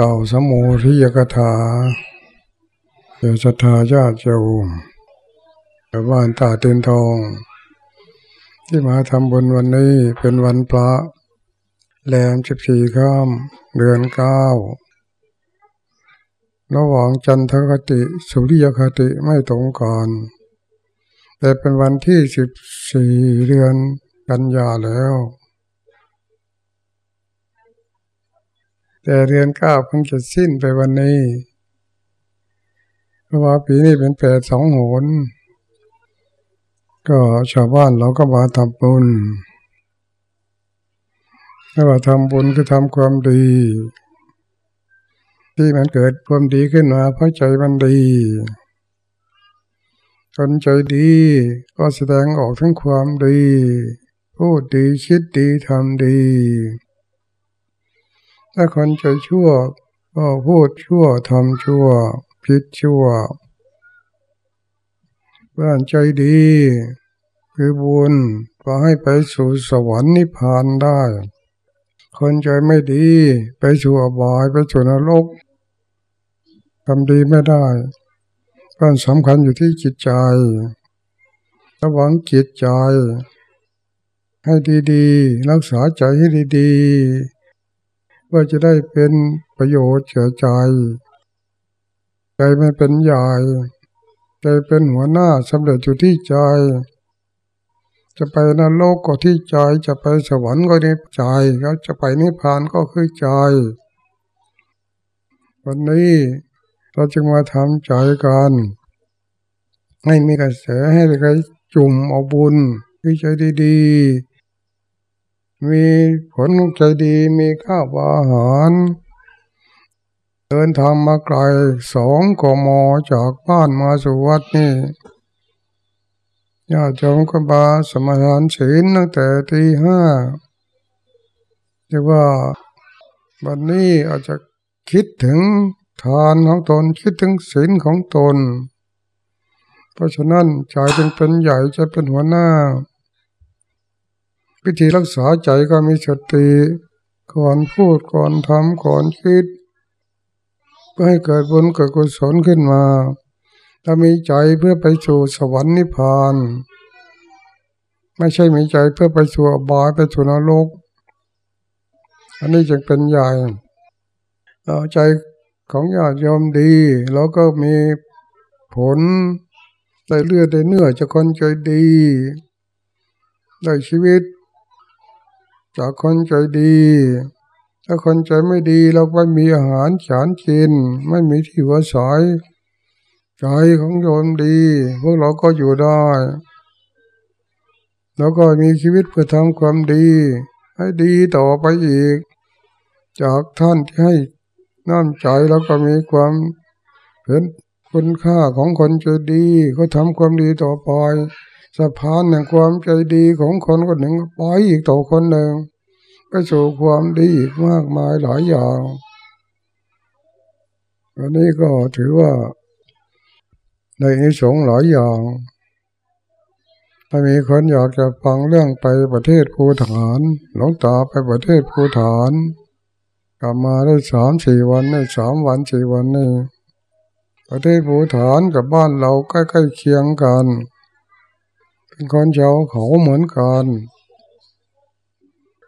เต่าสมุทิยกถาเจ้าศรัทธาญาติโยมชาวบ้านตาเต็นทอง ที่มาทำบุญวันนี้เป็นวันพระแรมสิบสี่ข้ามเดือนเก้าระหว่างจันทคติ สุริยคติไม่ตรงกันแต่เป็นวันที่สิบสี่เดือนกันยาแล้ว แต่เดือนเก้าเพิ่งจะสิ้นไปวันนี้เพราะว่าปีนี้เป็นแปดสองโหนก็ชาวบ้านเราก็มาทำบุญถ้าว่าทำบุญคือทำความดี ที่มันเกิดความดีขึ้นมาเพราะใจมันดีคนใจดีก็แสดงออกทั้งความดี พูดดีคิดดีทำดี ถ้าคนใจชั่วก็พูดชั่วทำชั่วผิดชั่วเพื่อนใจดี คือบุญพอให้ไปสู่สวรรค์นิพพานได้ คนใจไม่ดี ไปสู่อบายไปสู่นรกทำดีไม่ได้ก็สำคัญอยู่ที่จิตใจ ระวังจิตใจ ให้ดีๆ รักษาใจให้ดีๆ ว่าจะได้เป็นประโยชน์เฉยใจ ใจไม่เป็นใหญ่ใจเป็นหัวหน้าสำเร็จอยู่ที่ใจ จะไปนรกก็ที่ใจ จะไปสวรรค์ก็ที่ใจเขาจะไปนิพพานก็คือใจ วันนี้เราจึงมาทำใจกันให้มีกระแสให้ใครจุ่มเอาบุญคือใจดีๆ มีผลใจดีมีข้าวอาหาร เดินทางมาไกลสองกมจากบ้านมาสู่วัดนี่ญาติโยมก็บาสมาทานศีลตั้งแต่ตีห้าเรียกว่าวันนี้อาจจะคิดถึงทานของตนคิดถึงศีลของตน เพราะฉะนั้นใจจึงเป็นใหญ่จะเป็นหัวหน้า วิธีรักษาใจก็มีสติก่อนพูดก่อนทำก่อนคิดเพื่อให้เกิดบุญเกิดกุศลขึ้นมาถ้ามีใจเพื่อไปสู่สวรรค์นิพพาน ไม่ใช่มีใจเพื่อไปสู่อบายไปสู่นรกอันนี้จึงเป็นใหญ่ใจของญาติยอมดี แล้วก็มีผลได้เลือดได้เนื้อจากคนใจดี ได้ชีวิต จากคนใจดี ถ้าคนใจไม่ดีเราไม่มีอาหารฉานกิน ไม่มีที่หัวสายใจของโยมดี พวกเราก็อยู่ได้ แล้วก็มีชีวิตเพื่อทำความดี ให้ดีต่อไปอีก จากท่านที่ให้น้ำใจแล้วก็มีความเห็นคุณค่าของคนใจดี ก็ทำความดีต่อไป สะพานแห่งความใจดีของคนคนหนึ่งไปอีกต่อคนหนึ่งก็สู่ความดีอีกมากมายหลายอย่างอันนี้ก็ถือว่าในอิสงหลายอย่าง ถ้ามีคนอยากจะฟังเรื่องไปประเทศภูฐานหลงตาไปประเทศภูฐาน กลับมาได้สามสี่วันได้สามวันสี่วันนี่ประเทศภูฐานกับบ้านเราใกล้ๆเคียงกัน เป็นคนชาวเขาเหมือนกัน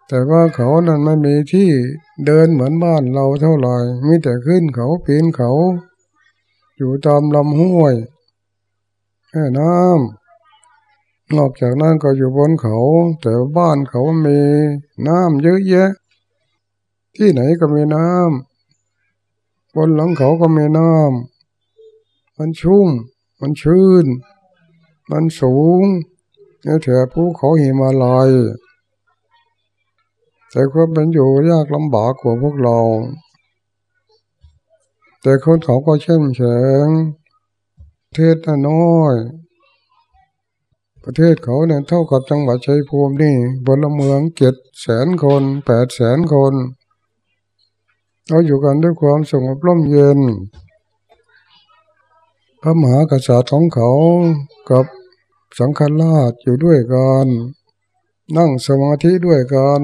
แต่ว่าเขานั้นไม่มีที่เดินเหมือนบ้านเราเท่าไหร่มีแต่ขึ้นเขาปีนเขา อยู่ตามลำห้วยแค่น้ำนอกจากนั้นก็อยู่บนเขา แต่บ้านเขามีน้ำเยอะแยะ ที่ไหนก็มีน้ำบนหลังเขาก็มีน้ำมันชุ่ม มันชื้น มันสูง ในแถบภูเขาหิมาลัยแต่ความเป็นอยู่ยากลำบากกว่าพวกเรา แต่คนเขาก็เช่มแข็งเทศน้อย ประเทศเขาเนี่ยเท่ากับจังหวัดชัยภูมินี่บนละเมืองเจ็ดแสนคนแปดแสนคนเราอยู่กันด้วยความสงบร่มเย็น พระมหากษัตริย์ของเขากับ สังฆราชอยู่ด้วยกันนั่งสมาธิด้วยกัน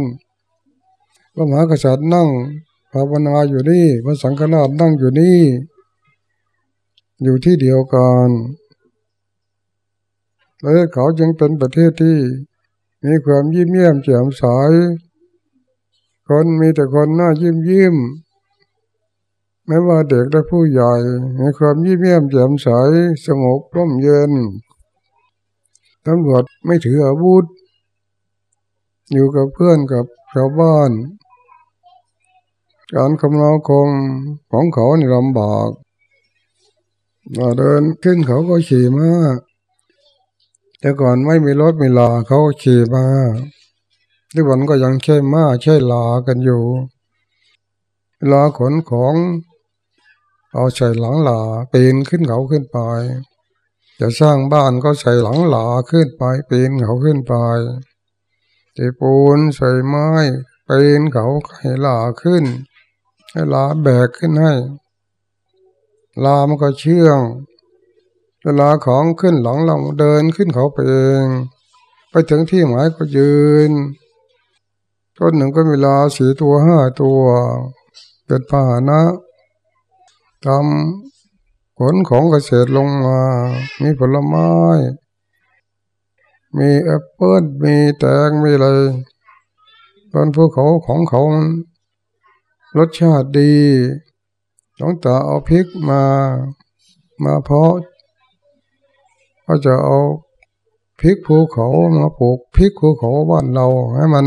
พระมหากษัตริย์นั่งภาวนาอยู่นี่พระสังฆราชนั่งอยู่นี่ อยู่ที่เดียวกันประเทศเขาจึงเป็นประเทศที่มีความยิ้มเยี่ยมแจ่มใสคนมีแต่คนหน้ายิ้มยิ้มไม่ว่าเด็กและผู้ใหญ่มีความยิ้มเยี่ยมแจ่มใสสงบร่มเย็น ตำรวจไม่ถืออาวุธ อยู่กับเพื่อนกับชาวบ้าน การคำนาคมของเขานี่ลำบากเดินขึ้นเขาก็ขี่มาแต่ก่อนไม่มีรถมีลาเขาขี่มาที่วันก็ยังใช่มาใช่ลากันอยู่ลาขนของ เอาใส่หลังหลาปีนขึ้นเขาขึ้นไป จะสร้างบ้านก็ใส่หลังหลาขึ้นไปปีนเขาขึ้นไปเตปูนใส่ไม้ปีนเขาให้หลาขึ้น ให้หลาแบกขึ้นให้ลามันก็เชื่องเวลาของขึ้นหลังเราเดินขึ้นเขาไปเอง ไปถึงที่หมายก็ยืน ต้นหนึ่งก็มีลาสีตัวห้าตัว เป็นพานะทำ ผลของเกษตรลงมา มีผลไม้ มีแอปเปิ้ลมีแตง มีอะไรตอนพวกเขาของเขา รสชาติดีต้องตาเอาพริกมา มาเพาะ ก็จะเอาพริกภูเขามาปลูกพริกภูเขาบ้านเราให้มัน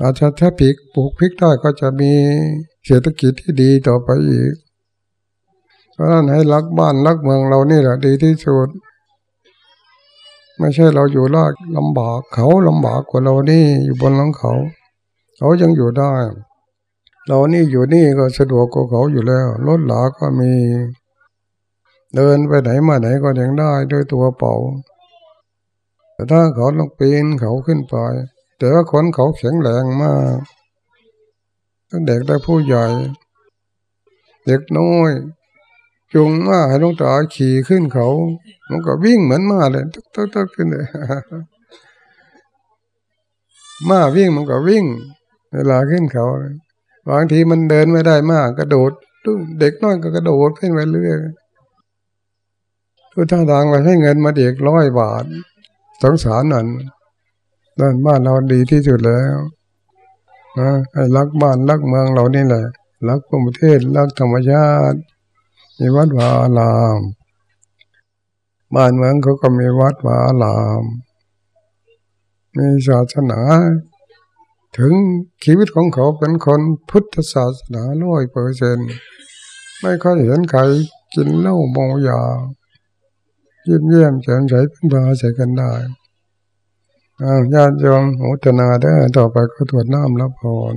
อาจจะถ้าพริกปลูกพริกได้ก็จะมีเศรษฐกิจที่ดีต่อไปอีก ราะนั้นให้รักบ้านรักเมืองเรานี่แหละดีที่สุด ไม่ใช่เราอยู่ลากลำบากเขาลำบากกว่าเรานี่อยู่บนหลังเขา เขายังอยู่ได้ เรานี่อยู่นี่ก็สะดวกกว่าเขาอยู่แล้วรถหลาก็มี เดินไปไหนมาไหนก็ยังได้ด้วยตัวเป่า แต่ถ้าเขาลงปีนเขาขึ้นไป แต่ว่าคนเขาแข็งแรงมากตั้งเด็กได้ผู้ใหญ่ เด็กน้อย จุงมาให้ลูกตาขี่ขึ้นเขา มันก็วิ่งเหมือนมาเลยตึ๊กตึ๊กตึกขึ้นเลยมาวิ่งมันก็วิ่ง เวลาขึ้นเขาบางทีมันเดินไม่ได้มากกระโดดเด็กน้อยก็กระโดดขึ้นไปเรื่อยทุกทาทางไปให้เงินมาเด็กร้อยบาทสงสารนั่นนั่นบ้านเราดีที่สุดแล้วนะให้รักบ้านรักเมืองเรานี่แหละรักประเทศรักธรรมชาติ มีวัดวาลารามบ้านเมืองเขาก็มีวัดวาลาราม มีศาสนา ถึงชีวิตของเขาเป็นคนพุทธศาสนาร้อยเปอร์เซนไม่ค่อยเห็นใครกินเหล้าเมายายิ้มเยี่ยมแจ่มใสเป็นบาใส่กันได้ญาติโยมโหตนาได้ต่อไปก็ตรวจน้ำรับพร